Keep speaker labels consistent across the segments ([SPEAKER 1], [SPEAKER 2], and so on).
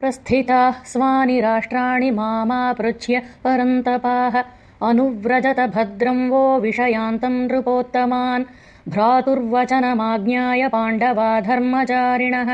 [SPEAKER 1] प्रस्थिताः स्वानि राष्ट्राणि मामापृच्छ्य परन्तपाः। अनुव्रजत भद्रं वो विषयान्तम् नृपोत्तमान्। भ्रातुर्वचनमाज्ञाय पाण्डवा धर्मचारिणः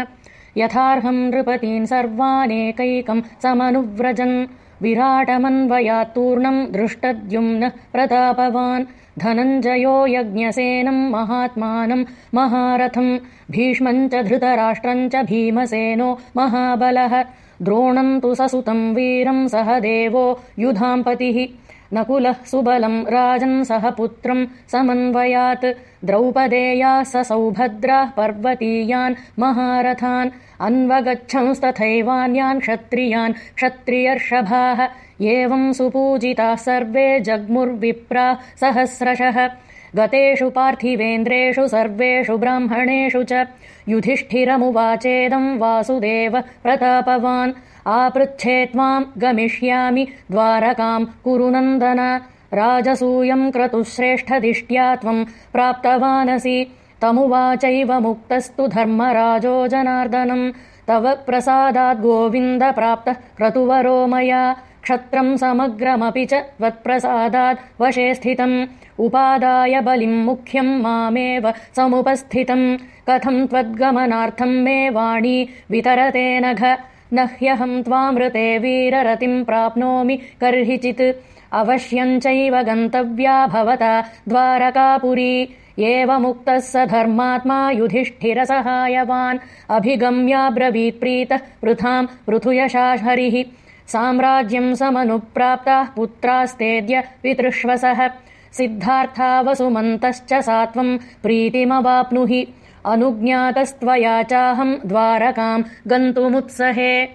[SPEAKER 1] यथार्हम् नृपतीन् सर्वानेकैकम् समनुव्रजन् विराटमन्वयात्तूर्णम् दृष्टद्युम्नः प्रतापवान् धनञ्जयो यज्ञसेनम् महात्मानम् महारथम् भीष्मम् च धृतराष्ट्रम् च भीमसेनो महाबलः द्रोणम् तु ससुतम् वीरम् सह देवो युधाम्पतिः। नकुलः सुबलम् राजन् सह पुत्रम् समन्वयात्। द्रौपदेयाः स सौभद्राः पर्वतीयान् महारथान्। अन्वगच्छंस्तथैवान्यान् क्षत्रियान् क्षत्रियर्षभाः। एवम् सुपूजिताः सर्वे जग्मुर्विप्रा सहस्रशः गतेषु पार्थिवेन्द्रेषु सर्वेषु ब्राह्मणेषु च युधिष्ठिरमुवाचेदम् वासुदेव प्रतापवान्। आपृच्छे त्वाम् गमिष्यामि द्वारकाम् कुरु नन्दन राजसूयम् क्रतुश्रेष्ठदिष्ट्या त्वम् प्राप्तवानसि। तमुवाचैव मुक्तस्तु धर्मराजो जनार्दनम् तव प्रसादाद्गोविन्द प्राप्तः क्रतुवरो मया क्षत्रम् समग्रमपि च त्वत्प्रसादात् वशे स्थितम्। उपादाय बलिम् मुख्यम् मामेव समुपस्थितम्। कथम् त्वद्गमनार्थम् मे वाणी वितरते नघ। न ह्यहम् त्वामृते वीररतिम् प्राप्नोमि कर्हिचित्। अवश्यम् चैव गन्तव्या भवता द्वारकापुरी। एवमुक्तः स धर्मात्मा युधिष्ठिरसहायवान्। अभिगम्याब्रवीत्प्रीतः पृथाम् पृथुयशाहरिः साम्राज्यम् समनुप्राप्ताः पुत्रास्तेद्य पितृष्वसः। सिद्धार्था वसुमन्तश्च सा त्वम् प्रीतिमवाप्नुहि। अनुज्ञातस्त्वया चाहम् द्वारकाम् गन्तुमुत्सहे